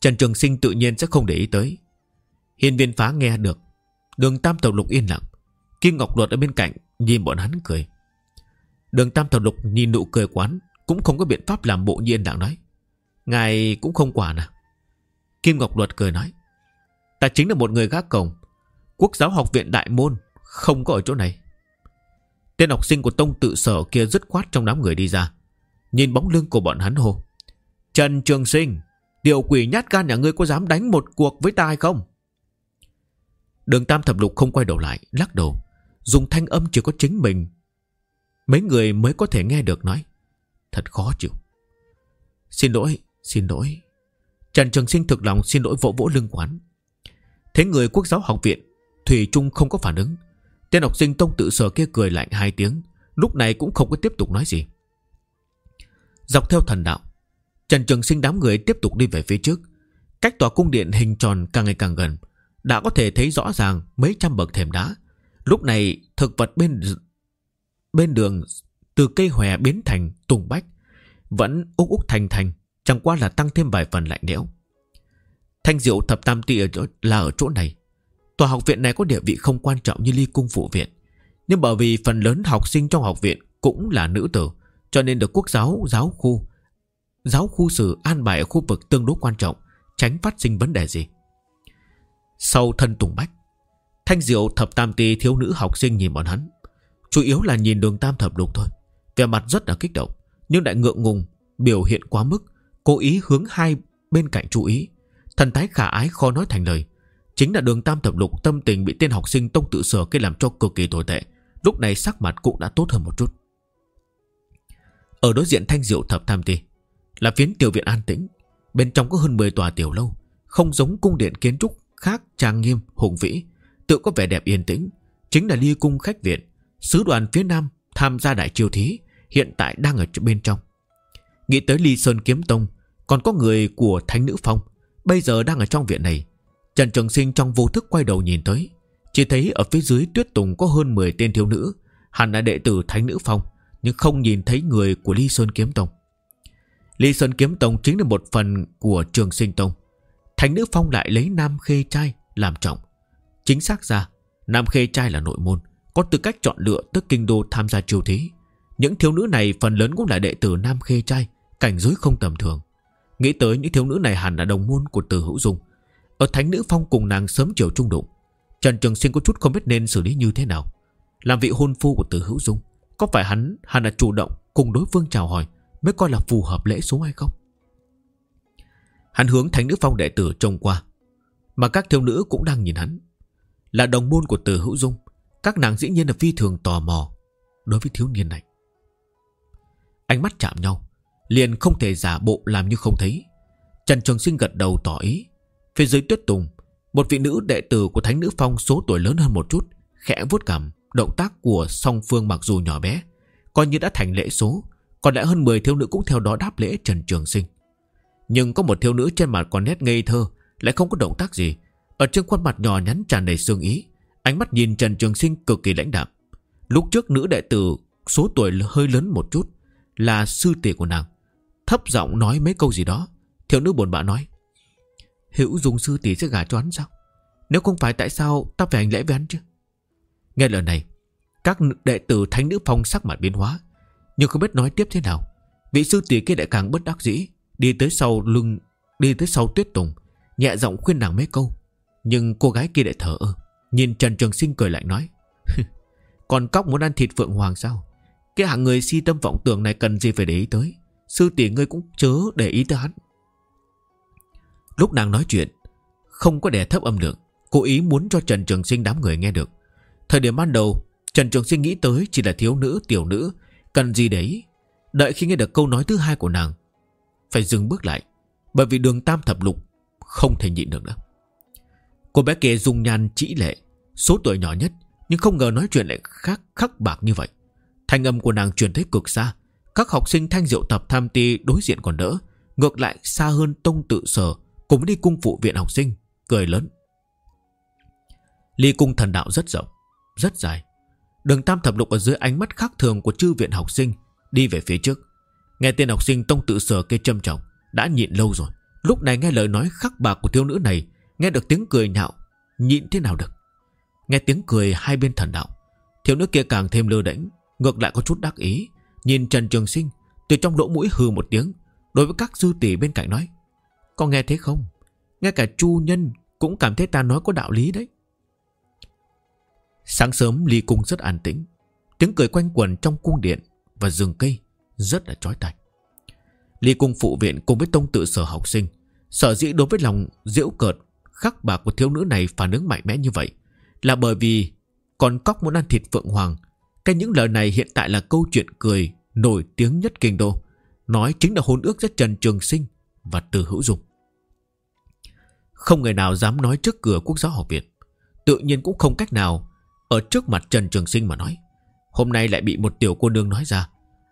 Trần Trường Sinh tự nhiên sẽ không để ý tới. Hiên viên phá nghe được. Đường tam thập lục yên lặng. Kim Ngọc Luật ở bên cạnh Nhìn bọn hắn cười. Đường Tam Thập Lục nhìn nụ cười quán, Cũng không có biện pháp làm bộ nhiên đang nói. Ngài cũng không quả nè. À? Kim Ngọc Luật cười nói. Ta chính là một người gác cổng. Quốc giáo học viện Đại Môn Không có ở chỗ này. Tên học sinh của tông tự sở kia dứt khoát trong đám người đi ra. Nhìn bóng lưng của bọn hắn hô. Trần Trường Sinh Điều quỷ nhát gan nhà ngươi có dám đánh một cuộc với ta hay không? Đường Tam Thập Lục không quay đầu lại Lắc đầu. Dùng thanh âm chỉ có chính mình. Mấy người mới có thể nghe được nói Thật khó chịu. Xin lỗi, xin lỗi. Trần Trường Sinh thực lòng xin lỗi vỗ vỗ lưng quán. Thế người quốc giáo học viện Thủy Trung không có phản ứng. Tên học sinh tông tự sở kia cười lạnh hai tiếng Lúc này cũng không có tiếp tục nói gì. Dọc theo thần đạo Trần Trường Sinh đám người tiếp tục đi về phía trước. Cách tòa cung điện hình tròn càng ngày càng gần Đã có thể thấy rõ ràng mấy trăm bậc thềm đá. Lúc này thực vật bên Bên đường từ cây hòe biến thành tùng bách Vẫn úc úc thành thành Chẳng qua là tăng thêm vài phần lạnh lẽo. Thanh diệu thập tam ti ở chỗ, là ở chỗ này. Tòa học viện này có địa vị không quan trọng như ly cung phụ viện Nhưng bởi vì phần lớn học sinh trong học viện Cũng là nữ tử Cho nên được quốc giáo giáo khu Giáo khu sử an bài ở khu vực tương đối quan trọng Tránh phát sinh vấn đề gì Sau thân Tùng Bách Thanh diệu thập tam ti thiếu nữ học sinh nhìn bọn hắn Chủ yếu là nhìn đường tam thập lục thôi Vẻ mặt rất là kích động Nhưng đại ngượng ngùng biểu hiện quá mức, cố ý hướng hai bên cạnh chú ý. Thần thái khả ái khó nói thành lời. Chính là đường tam thập lục tâm tình bị tên học sinh tông tự sở kia làm cho cực kỳ tồi tệ. Lúc này sắc mặt cũng đã tốt hơn một chút. Ở đối diện thanh diệu thập tam ti là phiến tiểu viện an tĩnh. Bên trong có hơn 10 tòa tiểu lâu, không giống cung điện kiến trúc khác trang nghiêm, hùng vĩ, tự có vẻ đẹp yên tĩnh. Chính là ly cung khách viện, sứ đoàn phía nam tham gia đại triều thí, hiện tại đang ở bên trong. Nghĩ tới ly sơn kiếm tông, còn có người của thánh nữ phong, bây giờ đang ở trong viện này. Trần Trường Sinh trong vô thức quay đầu nhìn tới, chỉ thấy ở phía dưới tuyết tùng có hơn 10 tên thiếu nữ, hẳn là đệ tử thánh nữ phong, nhưng không nhìn thấy người của ly sơn kiếm tông. Lý Sơn Kiếm Tông chính là một phần của Trường Sinh Tông. Thánh nữ phong lại lấy Nam Khê Trai làm trọng. Chính xác ra, Nam Khê Trai là nội môn, có tư cách chọn lựa tới kinh đô tham gia triều thí. Những thiếu nữ này phần lớn cũng là đệ tử Nam Khê Trai, cảnh giới không tầm thường. Nghĩ tới những thiếu nữ này hẳn là đồng môn của Từ Hữu Dung. Ở Thánh nữ phong cùng nàng sớm chiều trung đụng. Trần Trường Sinh có chút không biết nên xử lý như thế nào. Làm vị hôn phu của Từ Hữu Dung, có phải hắn hẳn là chủ động cùng đối phương chào hỏi Mới coi là phù hợp lễ số hay không? Hắn hướng thánh nữ phong đệ tử trông qua, Mà các thiếu nữ cũng đang nhìn hắn. Là đồng môn của từ hữu dung, Các nàng dĩ nhiên là phi thường tò mò Đối với thiếu niên này. Ánh mắt chạm nhau, Liền không thể giả bộ làm như không thấy. Trần Trường Sinh gật đầu tỏ ý. Phía dưới tuyết tùng, Một vị nữ đệ tử của Thánh Nữ Phong số tuổi lớn hơn một chút, Khẽ vuốt cằm, Động tác của song phương mặc dù nhỏ bé, Coi như đã thành lễ số còn lại hơn 10 thiếu nữ cũng theo đó đáp lễ Trần Trường Sinh. Nhưng có một thiếu nữ trên mặt còn nét ngây thơ, Lại không có động tác gì. Ở trên khuôn mặt nhỏ nhắn tràn đầy sương ý, Ánh mắt nhìn Trần Trường Sinh cực kỳ lãnh đạm. Lúc trước nữ đệ tử Số tuổi hơi lớn một chút, Là sư tỷ của nàng. Thấp giọng nói mấy câu gì đó, Thiếu nữ buồn bã nói, Hữu dùng sư tỷ sẽ gả cho hắn sao? Nếu không phải tại sao ta phải hành lễ với hắn chứ? Nghe lời này, Các đệ tử thánh nữ phong sắc mặt biến hóa nhưng không biết nói tiếp thế nào. Vị sư tỷ kia lại càng bất đắc dĩ Đi tới sau lưng Đi tới sau tuyết tùng Nhẹ giọng khuyên nàng mấy câu. Nhưng cô gái kia lại thở ơ Nhìn Trần Trường Sinh cười lại nói Còn cóc muốn ăn thịt phượng hoàng sao? Cái hạng người si tâm vọng tưởng này cần gì phải để ý tới? Sư tỷ ngươi cũng chớ để ý tới hắn. Lúc nàng nói chuyện Không có đè thấp âm lượng Cố ý muốn cho Trần Trường Sinh đám người nghe được. Thời điểm ban đầu Trần Trường Sinh nghĩ tới chỉ là thiếu nữ, tiểu nữ Cần gì đấy Đợi khi nghe được câu nói thứ hai của nàng, Phải dừng bước lại, Bởi vì đường tam thập lục Không thể nhịn được nữa. Cô bé kia dùng nhan chỉ lệ, Số tuổi nhỏ nhất, Nhưng không ngờ nói chuyện lại khác khắc bạc như vậy. Thanh âm của nàng truyền tới cực xa, Các học sinh thanh diệu tập tham ti đối diện còn đỡ, Ngược lại xa hơn tông tự sở, Cùng đi cung phụ viện học sinh, Cười lớn. Ly cung thần đạo rất rộng, Rất dài Đường tam thập lục ở dưới ánh mắt khác thường của chư viện học sinh, Đi về phía trước. Nghe tên học sinh tông tự sở cây châm trọng, Đã nhịn lâu rồi. Lúc này nghe lời nói khắc bạc của thiếu nữ này, Nghe được tiếng cười nhạo, Nhịn thế nào được? Nghe tiếng cười hai bên thần đạo, Thiếu nữ kia càng thêm lơ đễnh, Ngược lại có chút đắc ý. Nhìn Trần Trường Sinh, Từ trong lỗ mũi hừ một tiếng, Đối với các sư tỷ bên cạnh nói, Có nghe thế không? Ngay cả chu nhân cũng cảm thấy ta nói có đạo lý đấy. Sáng sớm ly cung rất an tĩnh. Tiếng cười quanh quẩn trong cung điện Và rừng cây rất là trói tai. Ly cung phụ viện cùng với tông tự sở học sinh, Sở dĩ đối với lòng diễu cợt, Khắc bạc của thiếu nữ này phản ứng mạnh mẽ như vậy Là bởi vì Còn cóc muốn ăn thịt phượng hoàng. Cái những lời này hiện tại là câu chuyện cười Nổi tiếng nhất kinh đô, Nói chính là hôn ước giữa Trần Trường Sinh Và Từ Hữu Dung. Không người nào dám nói trước cửa quốc giáo học viện, Tự nhiên cũng không cách nào ở trước mặt Trần Trường Sinh mà nói, Hôm nay lại bị một tiểu cô nương nói ra,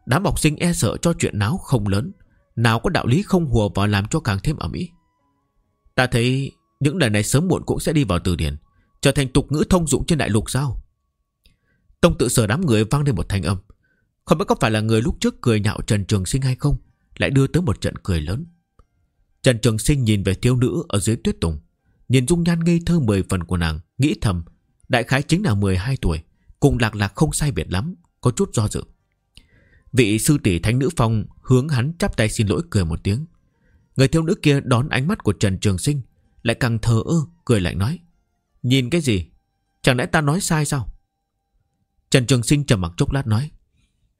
Đám học sinh e sợ cho chuyện náo không lớn, Nào có đạo lý không hùa vào làm cho càng thêm ẩm ý. Ta thấy những lời này sớm muộn cũng sẽ đi vào từ điển, Trở thành tục ngữ thông dụng trên đại lục sao? Tông tự sở đám người vang lên một thanh âm, Không biết có phải là người lúc trước cười nhạo Trần Trường Sinh hay không, Lại đưa tới một trận cười lớn. Trần Trường Sinh nhìn về thiếu nữ ở dưới tuyết tùng, Nhìn dung nhan ngây thơ mười phần của nàng, Nghĩ thầm Đại khái chính là 12 tuổi, Cùng lạc lạc không sai biệt lắm, Có chút do dự. Vị sư tỷ thánh nữ phong hướng hắn chắp tay xin lỗi cười một tiếng. Người thiếu nữ kia đón ánh mắt của Trần Trường Sinh, Lại càng thờ ơ, cười lại nói, Nhìn cái gì? Chẳng lẽ ta nói sai sao? Trần Trường Sinh trầm mặc chốc lát nói,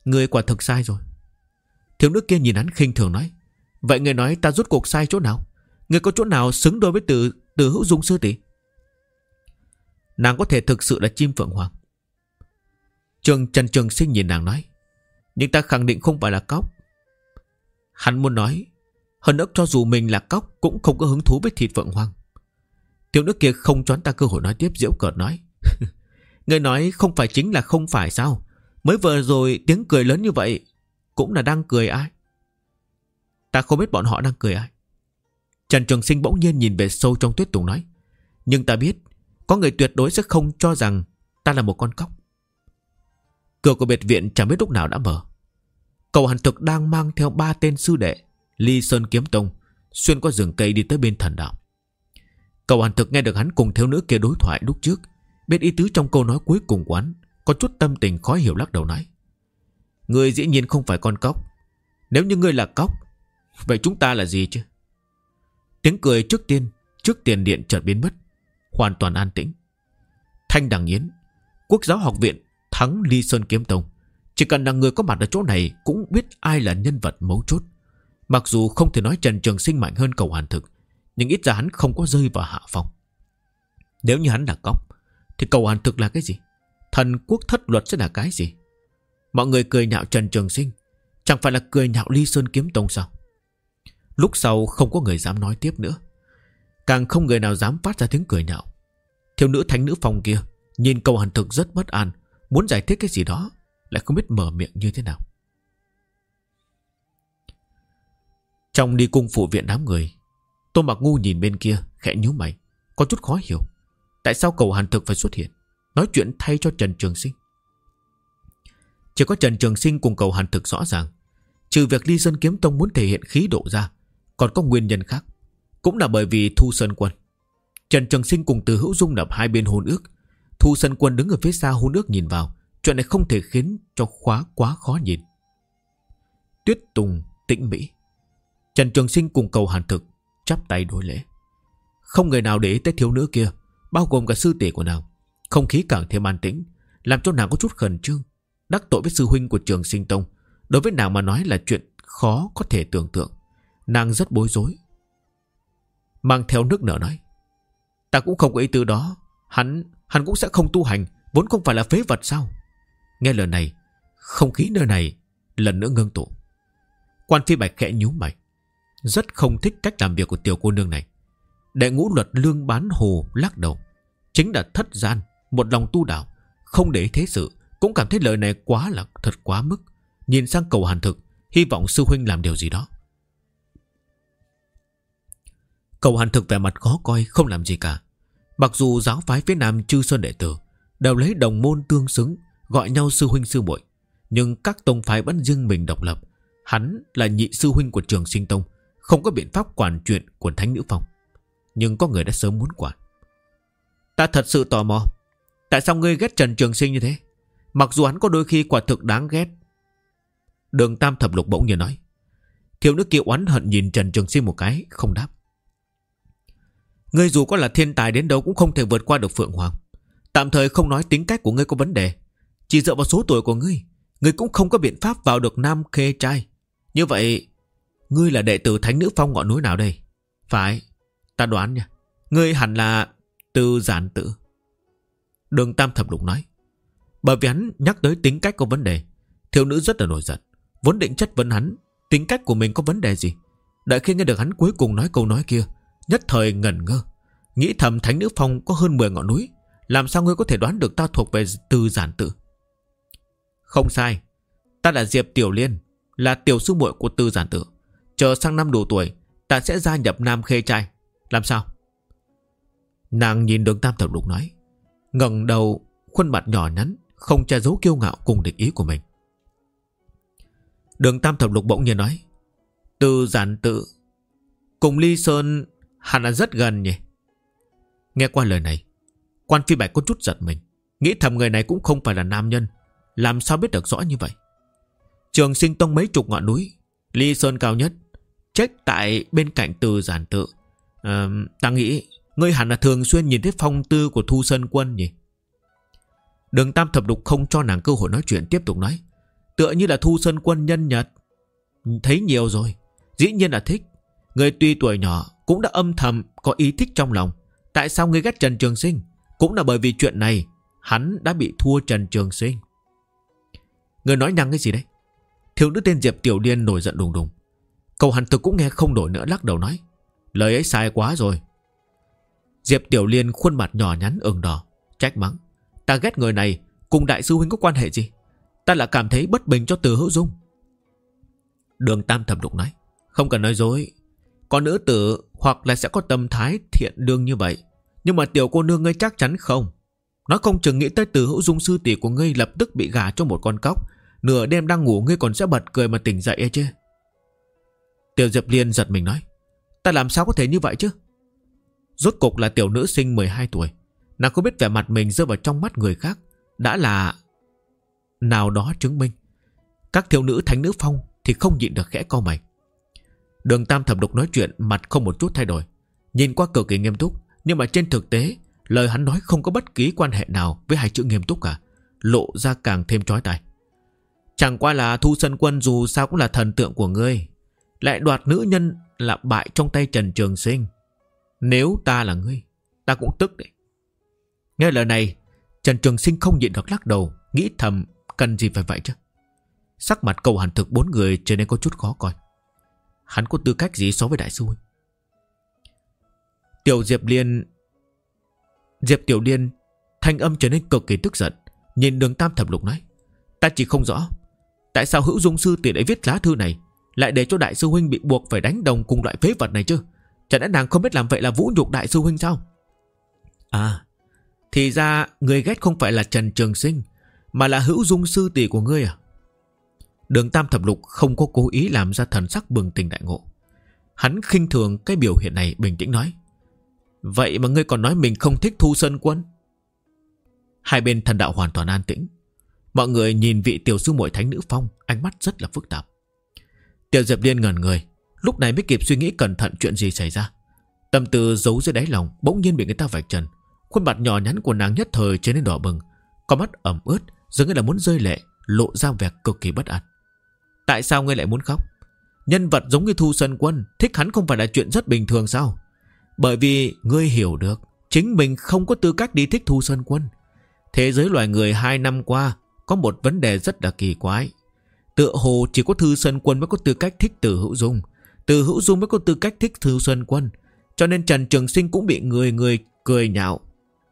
Người quả thực sai rồi. Thiếu nữ kia nhìn hắn khinh thường nói, Vậy người nói ta rút cuộc sai chỗ nào? Người có chỗ nào xứng đôi với từ từ hữu dung sư tỷ? Nàng có thể thực sự là chim phượng hoàng. Trường Trần Trường Sinh nhìn nàng nói, Nhưng ta khẳng định không phải là cóc. Hắn muốn nói, Hơn nữa cho dù mình là cóc Cũng không có hứng thú với thịt phượng hoàng. Tiểu nữ kia không choán ta cơ hội nói tiếp diễu cợt nói [LAUGHS] Người nói không phải chính là không phải sao? Mới vừa rồi tiếng cười lớn như vậy Cũng là đang cười ai? Ta không biết bọn họ đang cười ai. Trần Trường Sinh bỗng nhiên nhìn về sâu trong tuyết tùng nói, Nhưng ta biết có người tuyệt đối sẽ không cho rằng Ta là một con cóc. Cửa của biệt viện chẳng biết lúc nào đã mở. Cầu hàn thực đang mang theo ba tên sư đệ, Ly Sơn Kiếm Tông, Xuyên qua rừng cây đi tới bên thần đạo. Cầu hàn thực nghe được hắn cùng thiếu nữ kia đối thoại lúc trước, Biết ý tứ trong câu nói cuối cùng của hắn, Có chút tâm tình khó hiểu lắc đầu nói Người dĩ nhiên không phải con cóc. Nếu như ngươi là cóc, Vậy chúng ta là gì chứ? Tiếng cười trước tiên, Trước tiền điện chợt biến mất. Hoàn toàn an tĩnh. Thanh Đằng Yến, Quốc giáo học viện thắng Ly Sơn Kiếm Tông, Chỉ cần là người có mặt ở chỗ này Cũng biết ai là nhân vật mấu chốt. Mặc dù không thể nói Trần Trường Sinh mạnh hơn cầu hàn thực, Nhưng ít ra hắn không có rơi vào hạ phong. Nếu như hắn là cóc, Thì cầu hàn thực là cái gì? Thần quốc thất luật sẽ là cái gì? Mọi người cười nhạo Trần Trường Sinh, Chẳng phải là cười nhạo Ly Sơn Kiếm Tông sao? Lúc sau không có người dám nói tiếp nữa. Càng không người nào dám phát ra tiếng cười nhạo. Thiếu nữ thánh nữ phòng kia Nhìn cầu hàn thực rất bất an, Muốn giải thích cái gì đó, Lại không biết mở miệng như thế nào. Trong đi cung phụ viện đám người, Tô Mặc Ngu nhìn bên kia, Khẽ nhíu mày, Có chút khó hiểu. Tại sao cầu hàn thực phải xuất hiện? Nói chuyện thay cho Trần Trường Sinh. Chỉ có Trần Trường Sinh cùng cầu hàn thực rõ ràng, Trừ việc Ly Sơn Kiếm Tông muốn thể hiện khí độ ra, Còn có nguyên nhân khác. Cũng là bởi vì Thu Sơn Quân. Trần Trường Sinh cùng Từ Hữu Dung lập hai bên hôn ước. Thu Sơn Quân đứng ở phía xa hôn ước nhìn vào. Chuyện này không thể khiến cho khóa quá khó nhìn. Tuyết Tùng, tĩnh Mỹ. Trần Trường Sinh cùng cầu hàn thực Chắp tay đối lễ. Không người nào để ý tới thiếu nữ kia, Bao gồm cả sư tỷ của nàng. Không khí càng thêm an tĩnh, Làm cho nàng có chút khẩn trương, Đắc tội với sư huynh của trường sinh tông. Đối với nàng mà nói là chuyện khó có thể tưởng tượng. Nàng rất bối rối Mang theo nước nở nói, Ta cũng không có ý tư đó. Hắn Hắn cũng sẽ không tu hành, Vốn không phải là phế vật sao? Nghe lời này, Không khí nơi này Lần nữa ngưng tụ. Quan phi bạch khẽ nhú mày, Rất không thích cách làm việc của tiểu cô nương này. Đệ ngũ luật lương bán hồ lắc đầu, Chính là thất gian, Một lòng tu đạo, Không để thế sự, Cũng cảm thấy lời này quá là, thật quá mức. Nhìn sang cầu hàn thực, Hy vọng sư huynh làm điều gì đó. Cầu hàn thực vẻ mặt khó coi, Không làm gì cả. Mặc dù giáo phái phía Nam chư sơn đệ tử Đều lấy đồng môn tương xứng, Gọi nhau sư huynh sư muội, Nhưng các tông phái vẫn riêng mình độc lập. Hắn là nhị sư huynh của trường sinh tông, Không có biện pháp quản chuyện của thánh nữ phòng Nhưng có người đã sớm muốn quản. Ta thật sự tò mò, Tại sao ngươi ghét Trần Trường Sinh như thế? Mặc dù hắn có đôi khi quả thực đáng ghét. Đường Tam Thập Lục bỗng nhiên nói, Thiếu nữ kia oán hận nhìn Trần Trường Sinh một cái, Không đáp. Ngươi dù có là thiên tài đến đâu cũng không thể vượt qua được Phượng Hoàng. Tạm thời không nói tính cách của ngươi có vấn đề. Chỉ dựa vào số tuổi của ngươi Ngươi cũng không có biện pháp vào được Nam Khê Trai. Như vậy, Ngươi là đệ tử Thánh Nữ Phong ngọn núi nào đây? Phải, Ta đoán nha. Ngươi hẳn là Từ giản tự Đường Tam Thập Lục nói. Bởi vì hắn nhắc tới tính cách có vấn đề, Thiếu nữ rất là nổi giận. Vốn định chất vấn hắn, Tính cách của mình có vấn đề gì? Đợi khi nghe được hắn cuối cùng nói câu nói kia Nhất thời ngẩn ngơ, Nghĩ thầm Thánh Nữ Phong có hơn 10 ngọn núi, Làm sao ngươi có thể đoán được ta thuộc về từ giản tự Không sai, Ta là Diệp Tiểu Liên, Là tiểu sư muội của tư giản tự Chờ sang năm đủ tuổi, Ta sẽ gia nhập Nam Khê Trai. Làm sao? Nàng nhìn đường Tam Thập Lục nói, ngẩng đầu, Khuôn mặt nhỏ nhắn, Không che giấu kiêu ngạo cùng địch ý của mình. Đường Tam Thập Lục bỗng nhiên nói tư giản tự Cùng Ly Sơn Hẳn là rất gần nhỉ? Nghe qua lời này Quan phi bạch có chút giật mình. Nghĩ thầm người này cũng không phải là nam nhân. Làm sao biết được rõ như vậy? Trường sinh tông mấy chục ngọn núi Ly Sơn cao nhất Trách tại bên cạnh từ giản tự. À, Ta nghĩ Ngươi hẳn là thường xuyên nhìn thấy phong tư của Thu Sơn Quân nhỉ? Đường Tam Thập Đục không cho nàng cơ hội nói chuyện tiếp tục nói. Tựa như là Thu Sơn Quân nhân nhật. Thấy nhiều rồi Dĩ nhiên là thích. Người tuy tuổi nhỏ Cũng đã âm thầm có ý thích trong lòng. Tại sao người ghét Trần Trường Sinh? Cũng là bởi vì chuyện này, Hắn đã bị thua Trần Trường Sinh. Người nói nhăng cái gì đấy? Thiếu nữ tên Diệp Tiểu Điên nổi giận đùng đùng. Cầu hắn thực cũng nghe không nổi nữa, lắc đầu nói, Lời ấy sai quá rồi. Diệp Tiểu Liên khuôn mặt nhỏ nhắn ửng đỏ, Trách mắng, Ta ghét người này, Cùng đại sư huynh có quan hệ gì? Ta là cảm thấy bất bình cho từ hữu dung. Đường Tam thẩm đục nói, Không cần nói dối có nữ tử hoặc là sẽ có tâm thái thiện lương như vậy. Nhưng mà tiểu cô nương ngươi chắc chắn không? Nó không chừng nghĩ tới từ hữu dung sư tỷ của ngươi Lập tức bị gả cho một con cóc. Nửa đêm đang ngủ ngươi còn sẽ bật cười mà tỉnh dậy e chứ. Tiểu Diệp Liên giật mình nói, Ta làm sao có thể như vậy chứ? Rốt cục là tiểu nữ sinh 12 tuổi. Nàng không biết vẻ mặt mình rơi vào trong mắt người khác Đã là Nào đó chứng minh. Các thiếu nữ thánh nữ phong Thì không nhịn được khẽ co mày. Đường Tam thẩm độc nói chuyện, Mặt không một chút thay đổi. Nhìn qua cực kỳ nghiêm túc, Nhưng mà trên thực tế, Lời hắn nói không có bất kỳ quan hệ nào Với hai chữ nghiêm túc cả, Lộ ra càng thêm trói tai. Chẳng qua là Thu Sân Quân dù sao cũng là thần tượng của ngươi, Lại đoạt nữ nhân là bại trong tay Trần Trường Sinh. Nếu ta là ngươi, Ta cũng tức đấy. Nghe lời này, Trần Trường Sinh không nhịn được lắc đầu, Nghĩ thầm cần gì phải vậy chứ? Sắc mặt cầu hàn thực bốn người trở nên có chút khó coi. Hắn có tư cách gì so với đại sư huynh? Tiểu Diệp Liên, Diệp Tiểu Liên, Thanh âm trở nên cực kỳ tức giận, Nhìn đường Tam Thập Lục nói, Ta chỉ không rõ, Tại sao hữu dung sư tỷ lại viết lá thư này, Lại để cho đại sư huynh bị buộc phải đánh đồng cùng loại phế vật này chứ? Chẳng lẽ nàng không biết làm vậy là vũ nhục đại sư huynh sao? À Thì ra người ghét không phải là Trần Trường Sinh, Mà là hữu dung sư tỷ của ngươi à? Đường Tam Thập Lục không có cố ý làm ra thần sắc bừng tỉnh đại ngộ. Hắn khinh thường cái biểu hiện này, bình tĩnh nói, Vậy mà ngươi còn nói mình không thích Thu Sơn Quân? Hai bên thần đạo hoàn toàn an tĩnh. Mọi người nhìn vị tiểu sư muội thánh nữ phong, Ánh mắt rất là phức tạp. Tiểu Diệp Liên ngẩn người, Lúc này mới kịp suy nghĩ cẩn thận chuyện gì xảy ra. Tâm tư giấu dưới đáy lòng Bỗng nhiên bị người ta vạch trần. Khuôn mặt nhỏ nhắn của nàng nhất thời trở nên đỏ bừng, Có mắt ẩm ướt Dường như là muốn rơi lệ, Lộ ra vẻ cực kỳ bất an. Tại sao ngươi lại muốn khóc Nhân vật giống như Thu Sơn Quân Thích hắn không phải là chuyện rất bình thường sao Bởi vì ngươi hiểu được Chính mình không có tư cách đi thích Thu Sơn Quân Thế giới loài người hai năm qua có một vấn đề rất là kỳ quái. Tựa hồ chỉ có Thư Sơn Quân mới có tư cách thích Từ Hữu Dung. Từ Hữu Dung mới có tư cách thích Thư Sơn Quân. Cho nên Trần Trường Sinh cũng bị người người cười nhạo.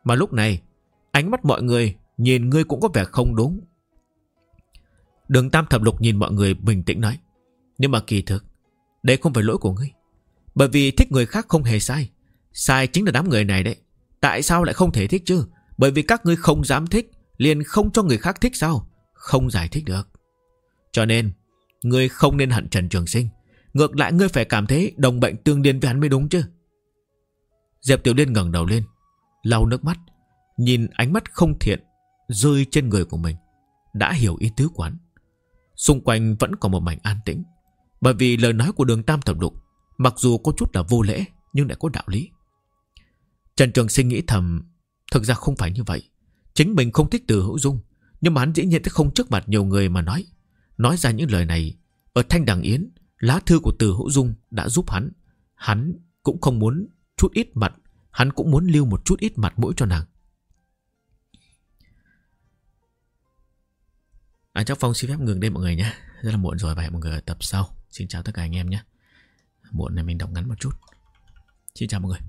Mà lúc này, ánh mắt mọi người nhìn ngươi cũng có vẻ không đúng. Đường Tam Thập Lục nhìn mọi người bình tĩnh nói. Nhưng mà kỳ thực, đây không phải lỗi của ngươi. Bởi vì thích người khác không hề sai. Sai chính là đám người này đấy. Tại sao lại không thể thích chứ? Bởi vì các ngươi không dám thích liền không cho người khác thích sao Không giải thích được Cho nên Ngươi không nên hận Trần Trường Sinh Ngược lại ngươi phải cảm thấy đồng bệnh tương liên với hắn mới đúng chứ Diệp Tiểu Liên ngẩng đầu lên lau nước mắt Nhìn ánh mắt không thiện Rơi trên người của mình Đã hiểu ý tứ quán Xung quanh vẫn còn một mảnh an tĩnh. Bởi vì lời nói của đường Tam Thẩm Lục, Mặc dù có chút là vô lễ, Nhưng lại có đạo lý. Trần Trường Sinh nghĩ thầm, Thực ra không phải như vậy. Chính mình không thích từ hữu dung, Nhưng mà hắn dĩ nhiên sẽ không trước mặt nhiều người mà nói. Nói ra những lời này, Ở Thanh Đằng Yến, Lá thư của từ hữu dung đã giúp hắn. Hắn cũng không muốn chút ít mặt, Hắn cũng muốn lưu một chút ít mặt mũi cho nàng. À chắc Phong xin phép ngừng đây mọi người nhé. Rất là muộn rồi và hẹn mọi người ở tập sau. Xin chào tất cả anh em nhé. Muộn này mình đọc ngắn một chút. Xin chào mọi người.